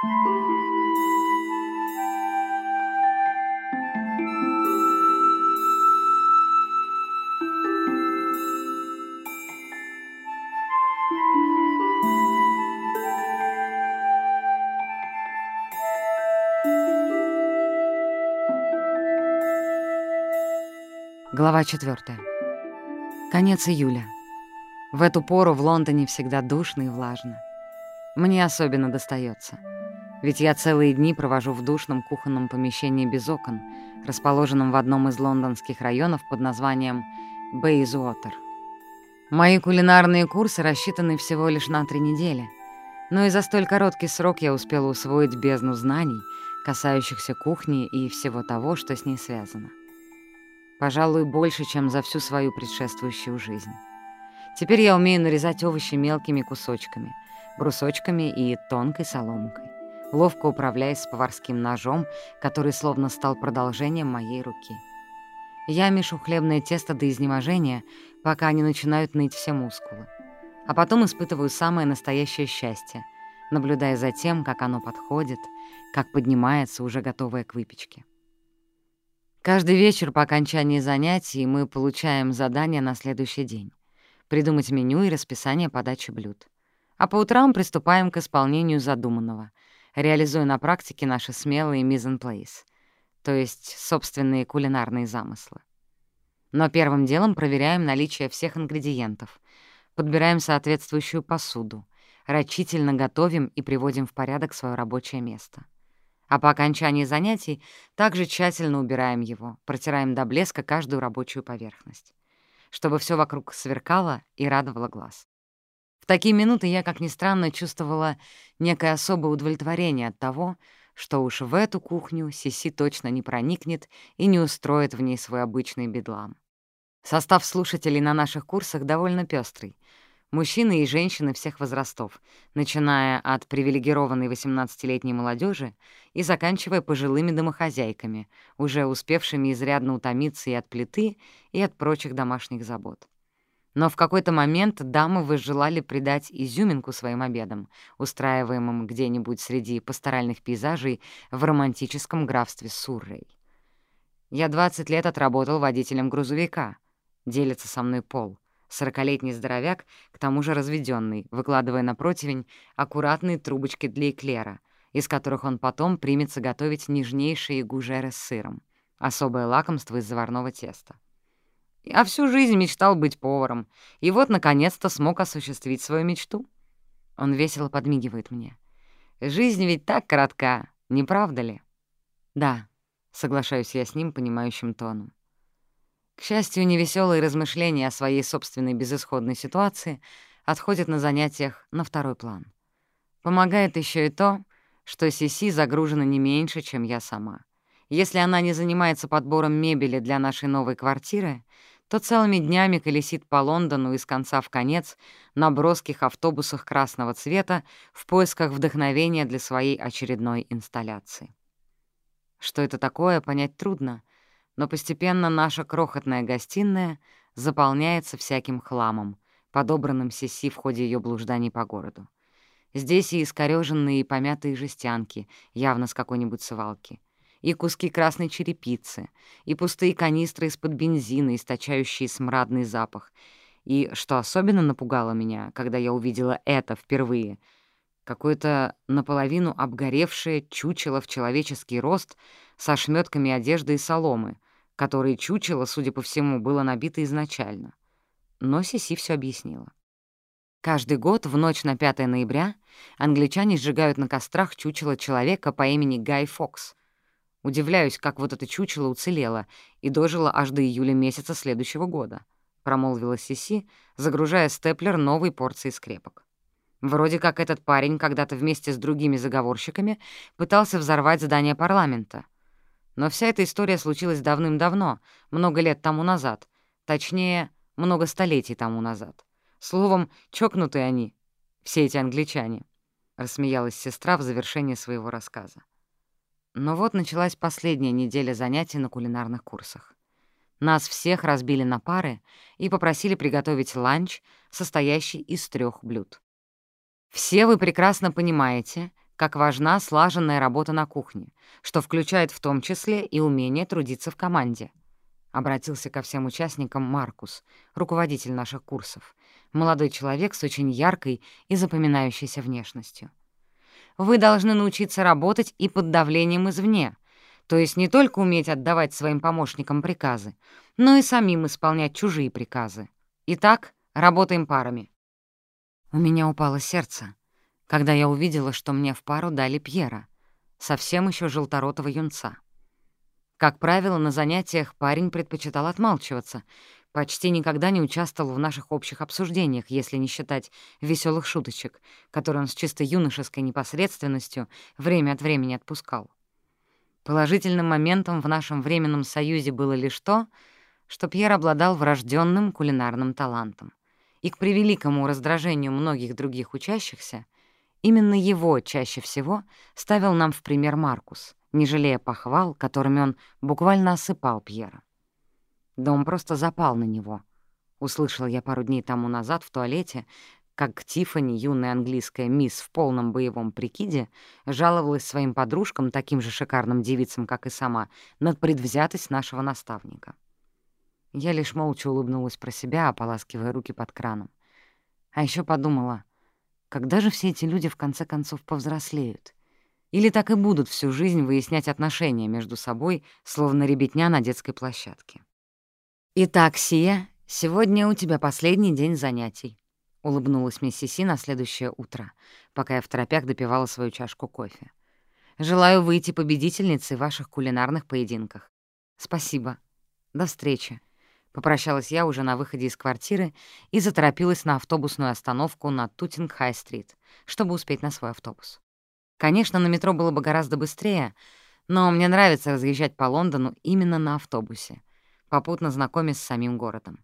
Глава 4. Конец июля. В эту пору в Лондоне всегда душно и влажно. Мне особенно достается, ведь я целые дни провожу в душном кухонном помещении без окон, расположенном в одном из лондонских районов под названием Бейзуотер. Мои кулинарные курсы рассчитаны всего лишь на три недели, но и за столь короткий срок я успела усвоить бездну знаний, касающихся кухни и всего того, что с ней связано. Пожалуй, больше, чем за всю свою предшествующую жизнь. Теперь я умею нарезать овощи мелкими кусочками, брусочками и тонкой соломкой, ловко управляясь с поварским ножом, который словно стал продолжением моей руки. Я мешу хлебное тесто до изнеможения, пока не начинают ныть все мускулы. А потом испытываю самое настоящее счастье, наблюдая за тем, как оно подходит, как поднимается, уже готовое к выпечке. Каждый вечер по окончании занятий мы получаем задание на следующий день. Придумать меню и расписание подачи блюд. А по утрам приступаем к исполнению задуманного, реализуя на практике наши смелые мизен-плейс, то есть собственные кулинарные замыслы. Но первым делом проверяем наличие всех ингредиентов, подбираем соответствующую посуду, рачительно готовим и приводим в порядок свое рабочее место — а по окончании занятий также тщательно убираем его, протираем до блеска каждую рабочую поверхность, чтобы все вокруг сверкало и радовало глаз. Такие минуты я, как ни странно, чувствовала некое особое удовлетворение от того, что уж в эту кухню Сиси точно не проникнет и не устроит в ней свой обычный бедлам. Состав слушателей на наших курсах довольно пестрый — Мужчины и женщины всех возрастов, начиная от привилегированной 18-летней молодежи и заканчивая пожилыми домохозяйками, уже успевшими изрядно утомиться и от плиты, и от прочих домашних забот. Но в какой-то момент дамы возжелали придать изюминку своим обедам, устраиваемым где-нибудь среди пасторальных пейзажей в романтическом графстве Суррей. «Я 20 лет отработал водителем грузовика», — делится со мной Пол — Сорокалетний здоровяк, к тому же разведенный, выкладывая на противень аккуратные трубочки для эклера, из которых он потом примется готовить нежнейшие гужеры с сыром, особое лакомство из заварного теста. Я всю жизнь мечтал быть поваром, и вот, наконец-то, смог осуществить свою мечту. Он весело подмигивает мне. Жизнь ведь так коротка, не правда ли? Да, соглашаюсь я с ним понимающим тоном. К счастью, невеселые размышления о своей собственной безысходной ситуации отходят на занятиях на второй план. Помогает еще и то, что Сиси загружена не меньше, чем я сама. Если она не занимается подбором мебели для нашей новой квартиры, то целыми днями колесит по Лондону из конца в конец на броских автобусах красного цвета в поисках вдохновения для своей очередной инсталляции. Что это такое, понять трудно, но постепенно наша крохотная гостиная заполняется всяким хламом, подобранным Сиси в ходе ее блужданий по городу. Здесь и искорёженные и помятые жестянки, явно с какой-нибудь свалки, и куски красной черепицы, и пустые канистры из-под бензина, источающие смрадный запах. И, что особенно напугало меня, когда я увидела это впервые, какое-то наполовину обгоревшее чучело в человеческий рост со шмётками одежды и соломы — которой чучело, судя по всему, было набито изначально. Но Сиси все объяснила. Каждый год в ночь на 5 ноября англичане сжигают на кострах чучело человека по имени Гай Фокс. Удивляюсь, как вот это чучело уцелело и дожило аж до июля месяца следующего года, промолвила Сиси, загружая степлер новой порции скрепок. Вроде как этот парень когда-то вместе с другими заговорщиками пытался взорвать здание парламента — но вся эта история случилась давным-давно, много лет тому назад. Точнее, много столетий тому назад. Словом, чокнутые они, все эти англичане, — рассмеялась сестра в завершении своего рассказа. Но вот началась последняя неделя занятий на кулинарных курсах. Нас всех разбили на пары и попросили приготовить ланч, состоящий из трех блюд. Все вы прекрасно понимаете, как важна слаженная работа на кухне, что включает в том числе и умение трудиться в команде. Обратился ко всем участникам Маркус, руководитель наших курсов, молодой человек с очень яркой и запоминающейся внешностью. Вы должны научиться работать и под давлением извне, то есть не только уметь отдавать своим помощникам приказы, но и самим исполнять чужие приказы. Итак, работаем парами. У меня упало сердце, когда я увидела, что мне в пару дали Пьера, совсем еще желторотого юнца. Как правило, на занятиях парень предпочитал отмалчиваться, почти никогда не участвовал в наших общих обсуждениях, если не считать веселых шуточек, которые он с чисто юношеской непосредственностью время от времени отпускал. Положительным моментом в нашем временном союзе было лишь то, что Пьер обладал врожденным кулинарным талантом. И к превеликому раздражению многих других учащихся, именно его чаще всего ставил нам в пример Маркус, не жалея похвал, которыми он буквально осыпал Пьера. Да он просто запал на него. Услышал я пару дней тому назад в туалете, как Тиффани, юная английская мисс в полном боевом прикиде, жаловалась своим подружкам, таким же шикарным девицам, как и сама, над предвзятость нашего наставника. Я лишь молча улыбнулась про себя, ополаскивая руки под краном. А еще подумала, когда же все эти люди в конце концов повзрослеют? Или так и будут всю жизнь выяснять отношения между собой, словно ребятня на детской площадке? «Итак, Сия, сегодня у тебя последний день занятий», — улыбнулась миссис Си на следующее утро, пока я в торопях допивала свою чашку кофе. «Желаю выйти победительницей в ваших кулинарных поединках. Спасибо. До встречи». Попрощалась я уже на выходе из квартиры и заторопилась на автобусную остановку на Тутинг-Хай-стрит, чтобы успеть на свой автобус. Конечно, на метро было бы гораздо быстрее, но мне нравится разъезжать по Лондону именно на автобусе, попутно знакомясь с самим городом.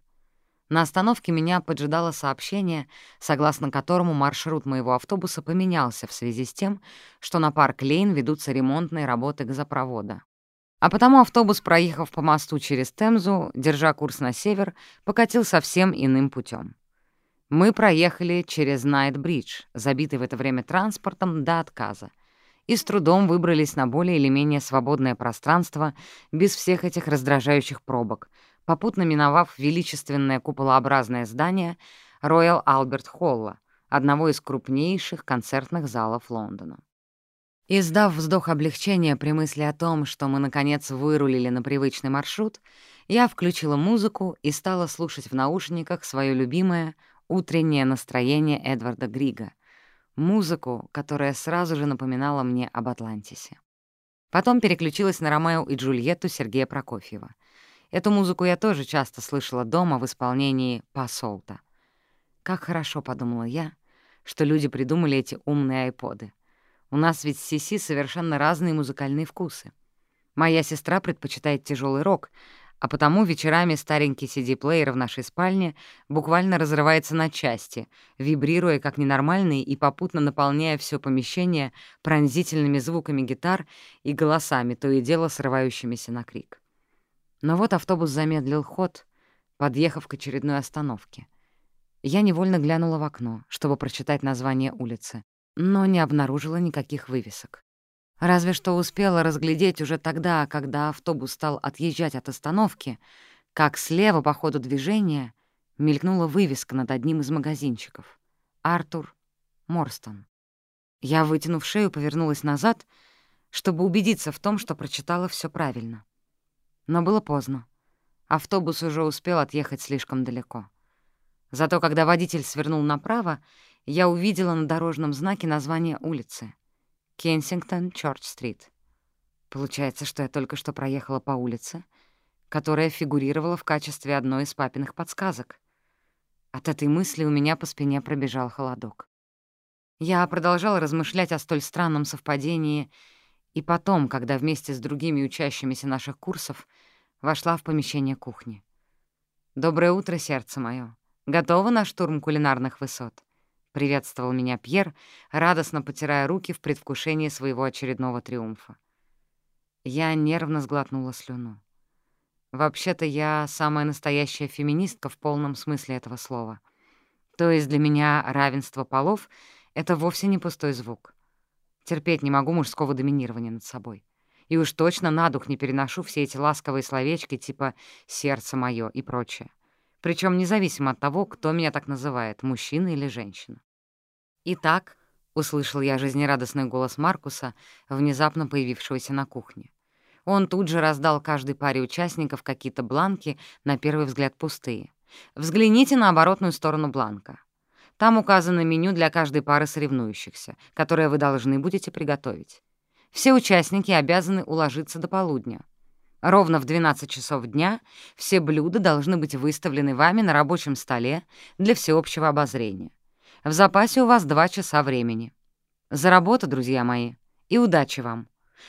На остановке меня поджидало сообщение, согласно которому маршрут моего автобуса поменялся в связи с тем, что на парк Лейн ведутся ремонтные работы газопровода. А потому автобус, проехав по мосту через Темзу, держа курс на север, покатил совсем иным путем. Мы проехали через Найт-Бридж, забитый в это время транспортом до отказа, и с трудом выбрались на более или менее свободное пространство без всех этих раздражающих пробок — попутно миновав величественное куполообразное здание Royal Albert Холла, одного из крупнейших концертных залов Лондона. Издав вздох облегчения при мысли о том, что мы, наконец, вырулили на привычный маршрут, я включила музыку и стала слушать в наушниках свое любимое утреннее настроение Эдварда Грига, музыку, которая сразу же напоминала мне об Атлантисе. Потом переключилась на Ромео и Джульетту Сергея Прокофьева — Эту музыку я тоже часто слышала дома в исполнении Пасолта. Как хорошо, — подумала я, — что люди придумали эти умные айподы. У нас ведь с Сиси совершенно разные музыкальные вкусы. Моя сестра предпочитает тяжелый рок, а потому вечерами старенький CD-плеер в нашей спальне буквально разрывается на части, вибрируя как ненормальный и попутно наполняя все помещение пронзительными звуками гитар и голосами, то и дело срывающимися на крик. Но вот автобус замедлил ход, подъехав к очередной остановке. Я невольно глянула в окно, чтобы прочитать название улицы, но не обнаружила никаких вывесок. Разве что успела разглядеть уже тогда, когда автобус стал отъезжать от остановки, как слева по ходу движения мелькнула вывеска над одним из магазинчиков. «Артур Морстон». Я, вытянув шею, повернулась назад, чтобы убедиться в том, что прочитала все правильно. Но было поздно. Автобус уже успел отъехать слишком далеко. Зато когда водитель свернул направо, я увидела на дорожном знаке название улицы — Кенсингтон Чорч-стрит. Получается, что я только что проехала по улице, которая фигурировала в качестве одной из папиных подсказок. От этой мысли у меня по спине пробежал холодок. Я продолжала размышлять о столь странном совпадении — и потом, когда вместе с другими учащимися наших курсов вошла в помещение кухни. «Доброе утро, сердце мое. Готова на штурм кулинарных высот?» — приветствовал меня Пьер, радостно потирая руки в предвкушении своего очередного триумфа. Я нервно сглотнула слюну. Вообще-то я самая настоящая феминистка в полном смысле этого слова. То есть для меня равенство полов — это вовсе не пустой звук. Терпеть не могу мужского доминирования над собой. И уж точно на дух не переношу все эти ласковые словечки типа «сердце моё» и прочее. Причем независимо от того, кто меня так называет, мужчина или женщина. «Итак», — услышал я жизнерадостный голос Маркуса, внезапно появившегося на кухне. Он тут же раздал каждой паре участников какие-то бланки, на первый взгляд пустые. «Взгляните на оборотную сторону бланка. Там указано меню для каждой пары соревнующихся, которое вы должны будете приготовить. Все участники обязаны уложиться до полудня. Ровно в 12 часов дня все блюда должны быть выставлены вами на рабочем столе для всеобщего обозрения. В запасе у вас два часа времени. За работу, друзья мои, и удачи вам.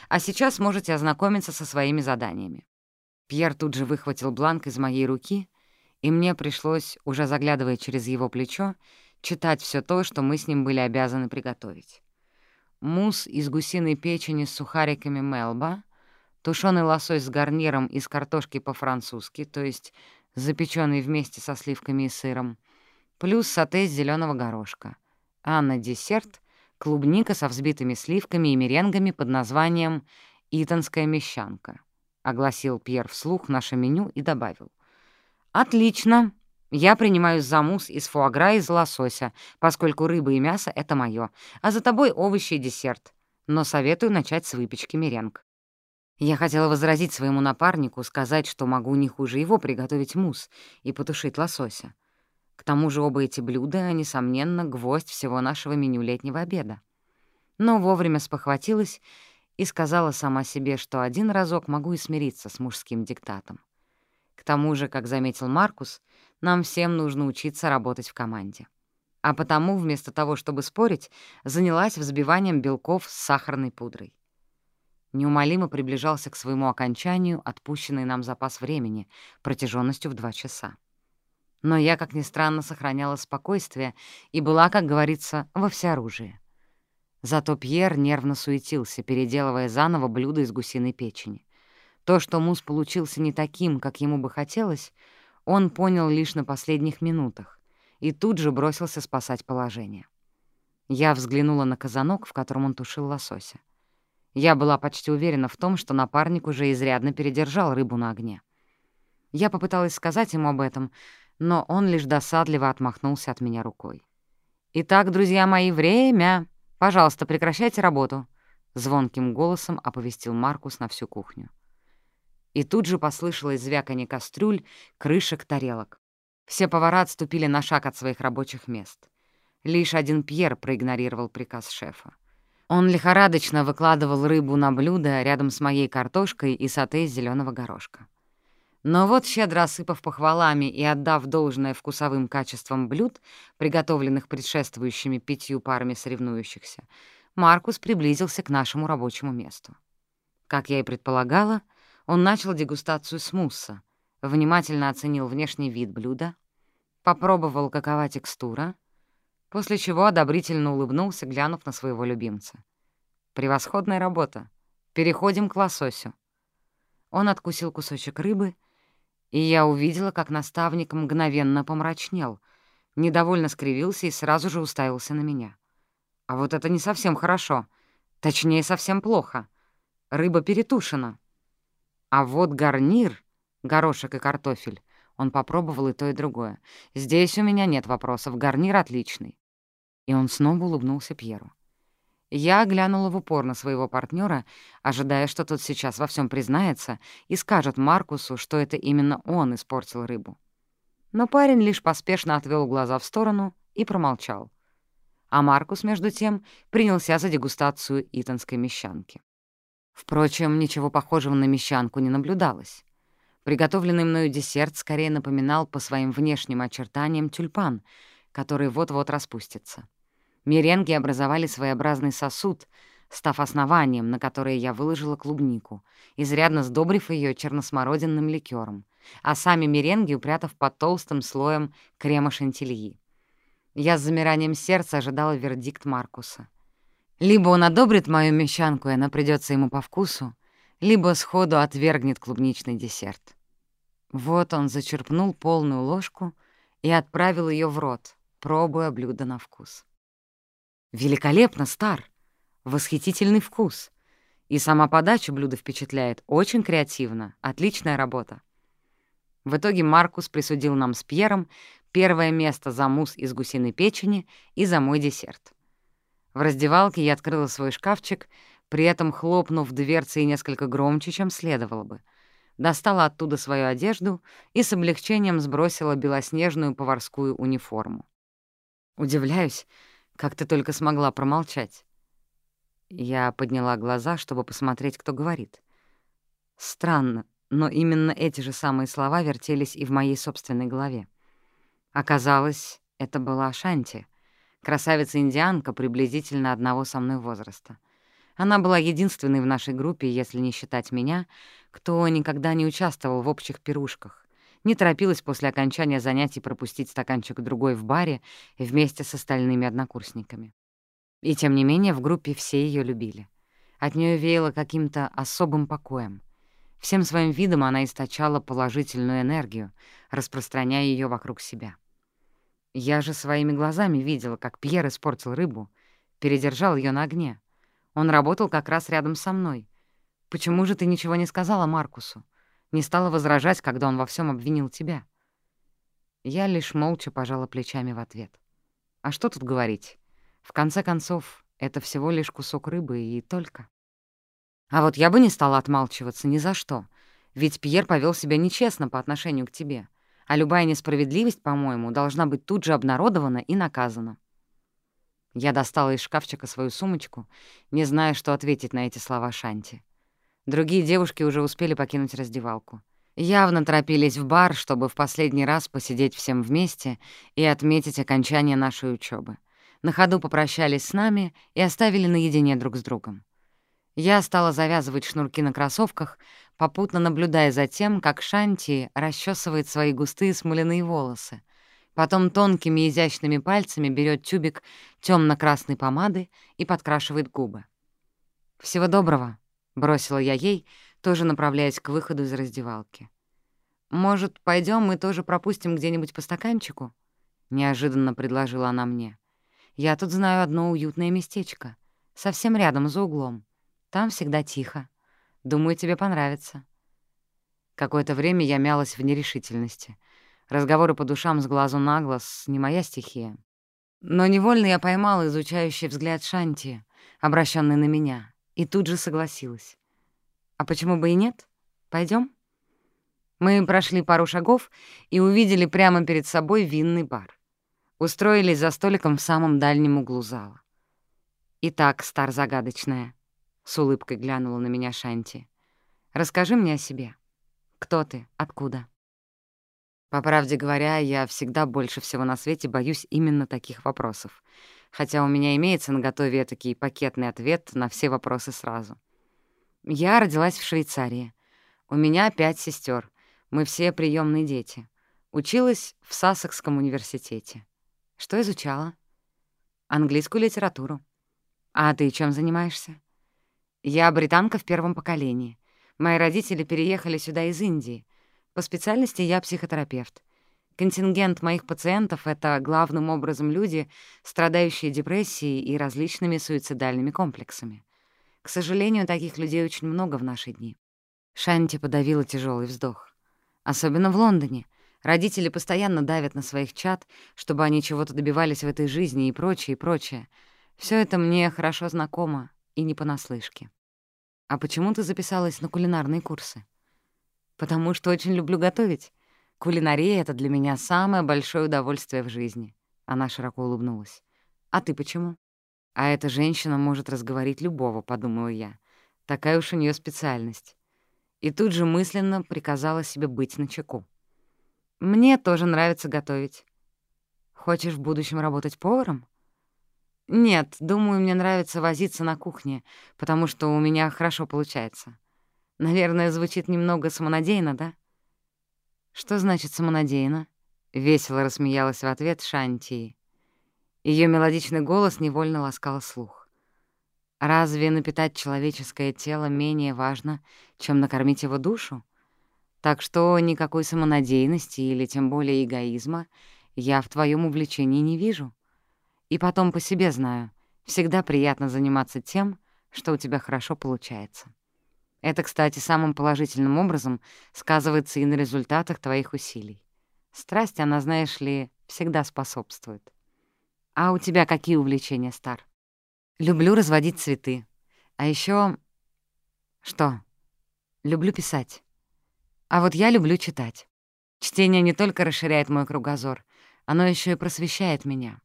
А сейчас можете ознакомиться со своими заданиями. Пьер тут же выхватил бланк из моей руки, и мне пришлось, уже заглядывая через его плечо, читать все то, что мы с ним были обязаны приготовить мусс из гусиной печени с сухариками мелба, тушеный лосось с гарниром из картошки по-французски, то есть запеченный вместе со сливками и сыром, плюс сате из зеленого горошка, а на десерт — клубника со взбитыми сливками и меренгами под названием «Итонская мещанка», — огласил Пьер вслух наше меню и добавил. «Отлично!» Я принимаюсь за из фуагра и из лосося, поскольку рыба и мясо — это моё, а за тобой овощи и десерт. Но советую начать с выпечки меренг. Я хотела возразить своему напарнику, сказать, что могу не хуже его приготовить мусс и потушить лосося. К тому же оба эти блюда, несомненно, гвоздь всего нашего меню летнего обеда. Но вовремя спохватилась и сказала сама себе, что один разок могу и смириться с мужским диктатом. К тому же, как заметил Маркус, — нам всем нужно учиться работать в команде. А потому, вместо того, чтобы спорить, занялась взбиванием белков с сахарной пудрой. Неумолимо приближался к своему окончанию отпущенный нам запас времени, протяженностью в два часа. Но я, как ни странно, сохраняла спокойствие и была, как говорится, во всеоружии. Зато Пьер нервно суетился, переделывая заново блюдо из гусиной печени. То, что мусс получился не таким, как ему бы хотелось — он понял лишь на последних минутах и тут же бросился спасать положение. Я взглянула на казанок, в котором он тушил лосося. Я была почти уверена в том, что напарник уже изрядно передержал рыбу на огне. Я попыталась сказать ему об этом, но он лишь досадливо отмахнулся от меня рукой. «Итак, друзья мои, время! Пожалуйста, прекращайте работу!» Звонким голосом оповестил Маркус на всю кухню и тут же послышалось звяканье кастрюль, крышек, тарелок. Все повара отступили на шаг от своих рабочих мест. Лишь один Пьер проигнорировал приказ шефа. Он лихорадочно выкладывал рыбу на блюдо рядом с моей картошкой и сате из зелёного горошка. Но вот, щедро осыпав похвалами и отдав должное вкусовым качествам блюд, приготовленных предшествующими пятью парами соревнующихся, Маркус приблизился к нашему рабочему месту. Как я и предполагала, — он начал дегустацию смусса, внимательно оценил внешний вид блюда, попробовал, какова текстура, после чего одобрительно улыбнулся, глянув на своего любимца. «Превосходная работа. Переходим к лососю». Он откусил кусочек рыбы, и я увидела, как наставник мгновенно помрачнел, недовольно скривился и сразу же уставился на меня. А вот это не совсем хорошо. Точнее, совсем плохо. Рыба перетушена. А вот гарнир, горошек и картофель, он попробовал и то, и другое. Здесь у меня нет вопросов, гарнир отличный. И он снова улыбнулся Пьеру. Я глянула в упор на своего партнера, ожидая, что тот сейчас во всем признается и скажет Маркусу, что это именно он испортил рыбу. Но парень лишь поспешно отвел глаза в сторону и промолчал. А Маркус, между тем, принялся за дегустацию итонской мещанки. Впрочем, ничего похожего на мещанку не наблюдалось. Приготовленный мною десерт скорее напоминал по своим внешним очертаниям тюльпан, который вот-вот распустится. Меренги образовали своеобразный сосуд, став основанием, на которое я выложила клубнику, изрядно сдобрив ее черносмородинным ликером, а сами меренги упрятав под толстым слоем крема шантильи. Я с замиранием сердца ожидала вердикт Маркуса. Либо он одобрит мою мещанку, и она придется ему по вкусу, либо сходу отвергнет клубничный десерт. Вот он зачерпнул полную ложку и отправил ее в рот, пробуя блюдо на вкус. «Великолепно, Стар!» — Восхитительный вкус. И сама подача блюда впечатляет. Очень креативно. Отличная работа. В итоге Маркус присудил нам с Пьером первое место за мусс из гусиной печени и за мой десерт. В раздевалке я открыла свой шкафчик, при этом хлопнув дверцей несколько громче, чем следовало бы. Достала оттуда свою одежду и с облегчением сбросила белоснежную поварскую униформу. Удивляюсь, как ты только смогла промолчать. Я подняла глаза, чтобы посмотреть, кто говорит. Странно, но именно эти же самые слова вертелись и в моей собственной голове. Оказалось, это была Шанти, красавица-индианка приблизительно одного со мной возраста. Она была единственной в нашей группе, если не считать меня, кто никогда не участвовал в общих пирушках, не торопилась после окончания занятий пропустить стаканчик другой в баре вместе с остальными однокурсниками. И тем не менее в группе все ее любили. От нее веяло каким-то особым покоем. Всем своим видом она источала положительную энергию, распространяя ее вокруг себя. Я же своими глазами видела, как Пьер испортил рыбу, передержал ее на огне. Он работал как раз рядом со мной. Почему же ты ничего не сказала Маркусу? Не стала возражать, когда он во всем обвинил тебя?» Я лишь молча пожала плечами в ответ. «А что тут говорить? В конце концов, это всего лишь кусок рыбы и только. А вот я бы не стала отмалчиваться ни за что, ведь Пьер повел себя нечестно по отношению к тебе, а любая несправедливость, по-моему, должна быть тут же обнародована и наказана. Я достала из шкафчика свою сумочку, не зная, что ответить на эти слова Шанти. Другие девушки уже успели покинуть раздевалку. Явно торопились в бар, чтобы в последний раз посидеть всем вместе и отметить окончание нашей учебы на ходу попрощались с нами и оставили наедине друг с другом. Я стала завязывать шнурки на кроссовках, попутно наблюдая за тем, как Шанти расчесывает свои густые смоляные волосы, потом тонкими изящными пальцами берет тюбик темно красной помады и подкрашивает губы. «Всего доброго», — бросила я ей, тоже направляясь к выходу из раздевалки. «Может, пойдем мы тоже пропустим где-нибудь по стаканчику?» — неожиданно предложила она мне. Я тут знаю одно уютное местечко. Совсем рядом, за углом. Там всегда тихо. Думаю, тебе понравится». Какое-то время я мялась в нерешительности. Разговоры по душам с глазу на глаз — не моя стихия. Но невольно я поймала изучающий взгляд Шанти, обращенный на меня, и тут же согласилась. «А почему бы и нет? Пойдем? Мы прошли пару шагов и увидели прямо перед собой винный бар. Устроились за столиком в самом дальнем углу зала. «Итак, стар загадочная», — с улыбкой глянула на меня Шанти, — «расскажи мне о себе. Кто ты? Откуда?» По правде говоря, я всегда больше всего на свете боюсь именно таких вопросов, хотя у меня имеется на готове такой пакетный ответ на все вопросы сразу. Я родилась в Швейцарии. У меня пять сестер. Мы все приемные дети. Училась в Сассекском университете. Что изучала? Английскую литературу. А ты чем занимаешься? Я британка в первом поколении. Мои родители переехали сюда из Индии. По специальности я психотерапевт. Контингент моих пациентов — это главным образом люди, страдающие депрессией и различными суицидальными комплексами. К сожалению, таких людей очень много в наши дни. Шанти подавила тяжелый вздох. Особенно в Лондоне, Родители постоянно давят на своих чад, чтобы они чего-то добивались в этой жизни и прочее, и прочее. Все это мне хорошо знакомо и не понаслышке. А почему ты записалась на кулинарные курсы? Потому что очень люблю готовить. Кулинария — это для меня самое большое удовольствие в жизни. Она широко улыбнулась. А ты почему? А эта женщина может разговорить любого, подумала я. Такая уж у нее специальность. И тут же мысленно приказала себе быть начеку. Мне тоже нравится готовить. Хочешь в будущем работать поваром? Нет, думаю, мне нравится возиться на кухне, потому что у меня хорошо получается. Наверное, звучит немного самонадеянно, да? Что значит самонадеянно? Весело рассмеялась в ответ Шанти. Ее мелодичный голос невольно ласкал слух. Разве напитать человеческое тело менее важно, чем накормить его душу? Так что никакой самонадеянности или тем более эгоизма я в твоем увлечении не вижу. И потом по себе знаю, Всегда приятно заниматься тем, что у тебя хорошо получается. Это, кстати, самым положительным образом сказывается и на результатах твоих усилий. Страсть, она, знаешь ли, всегда способствует. А у тебя какие увлечения, Стар? Люблю разводить цветы. А еще Что? Люблю писать. А вот я люблю читать. Чтение не только расширяет мой кругозор, оно еще и просвещает меня.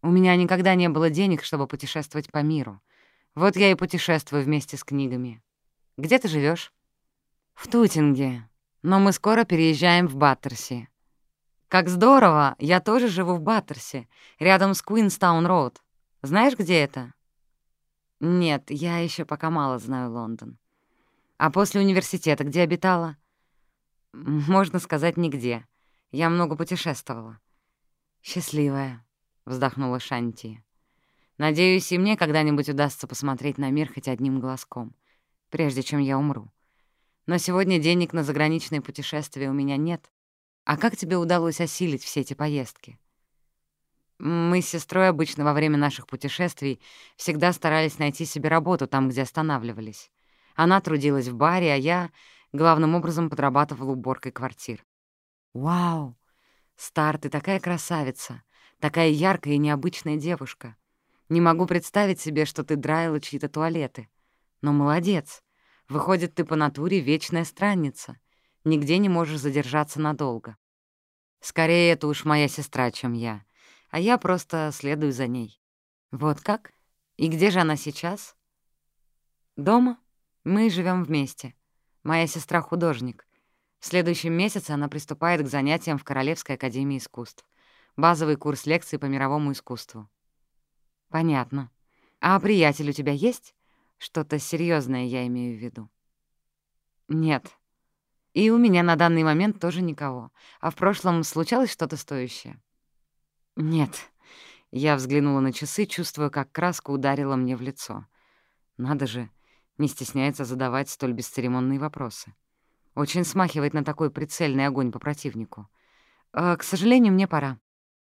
У меня никогда не было денег, чтобы путешествовать по миру. Вот я и путешествую вместе с книгами. Где ты живешь? В Тутинге. Но мы скоро переезжаем в Баттерси. Как здорово! Я тоже живу в Баттерси, рядом с Куинстаун-Роуд. Знаешь, где это? Нет, я еще пока мало знаю Лондон. А после университета где обитала? Можно сказать, нигде. Я много путешествовала. Счастливая, вздохнула Шанти. Надеюсь, и мне когда-нибудь удастся посмотреть на мир хоть одним глазком, прежде чем я умру. Но сегодня денег на заграничные путешествия у меня нет, а как тебе удалось осилить все эти поездки? Мы с сестрой обычно во время наших путешествий всегда старались найти себе работу там, где останавливались. Она трудилась в баре, а я главным образом подрабатывала уборкой квартир. «Вау! Стар, ты такая красавица, такая яркая и необычная девушка. Не могу представить себе, что ты драила чьи-то туалеты. Но молодец. Выходит, ты по натуре вечная странница. Нигде не можешь задержаться надолго. Скорее, это уж моя сестра, чем я. А я просто следую за ней. Вот как? И где же она сейчас? Дома. Мы живем вместе. Моя сестра — художник. В следующем месяце она приступает к занятиям в Королевской академии искусств. Базовый курс лекций по мировому искусству. Понятно. А приятель у тебя есть? Что-то серьезное я имею в виду. Нет, и у меня на данный момент тоже никого. А в прошлом случалось что-то стоящее? Нет. Я взглянула на часы, чувствуя, как краска ударила мне в лицо. Надо же, не стесняется задавать столь бесцеремонные вопросы. Очень смахивает на такой прицельный огонь по противнику. «Э, «К сожалению, мне пора».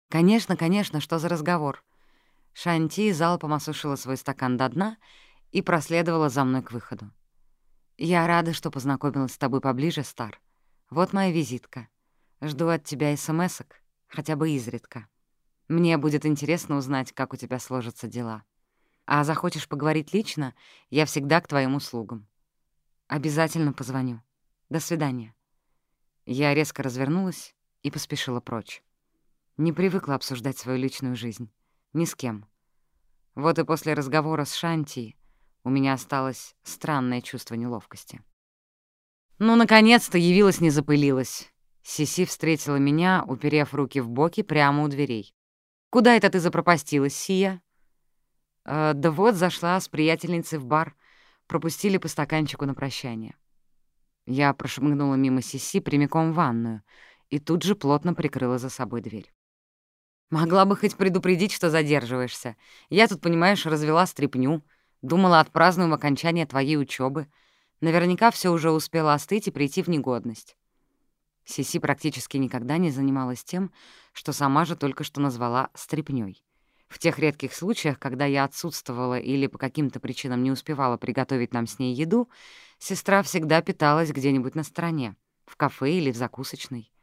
«Конечно, конечно, что за разговор?» Шанти залпом осушила свой стакан до дна и проследовала за мной к выходу. «Я рада, что познакомилась с тобой поближе, Стар. Вот моя визитка. Жду от тебя смс-ок, хотя бы изредка. Мне будет интересно узнать, как у тебя сложатся дела. А захочешь поговорить лично, я всегда к твоим услугам. Обязательно позвоню. До свидания». Я резко развернулась и поспешила прочь. Не привыкла обсуждать свою личную жизнь. Ни с кем. Вот и после разговора с Шанти у меня осталось странное чувство неловкости. Ну, наконец-то явилась, не запылилась. Сиси встретила меня, уперев руки в боки прямо у дверей. «Куда это ты запропастилась, Сия?» э, «Да вот, зашла с приятельницей в бар. Пропустили по стаканчику на прощание». Я прошмыгнула мимо Сиси прямиком в ванную и тут же плотно прикрыла за собой дверь. «Могла бы хоть предупредить, что задерживаешься. Я тут, понимаешь, развела стряпню. Думала, отпразднуем окончание твоей учебы. Наверняка все уже успело остыть и прийти в негодность. Сиси практически никогда не занималась тем, что сама же только что назвала стряпнёй. В тех редких случаях, когда я отсутствовала или по каким-то причинам не успевала приготовить нам с ней еду, сестра всегда питалась где-нибудь на стороне, в кафе или в закусочной.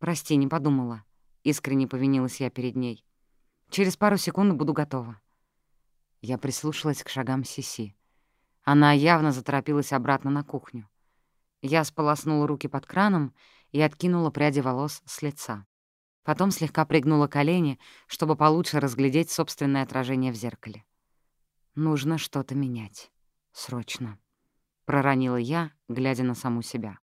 «Прости, не подумала», — искренне повинилась я перед ней. «Через пару секунд буду готова». Я прислушалась к шагам Сиси. Она явно заторопилась обратно на кухню. Я сполоснула руки под краном и откинула пряди волос с лица. Потом слегка пригнула колени, чтобы получше разглядеть собственное отражение в зеркале. «Нужно что-то менять. Срочно», — проронила я, глядя на саму себя.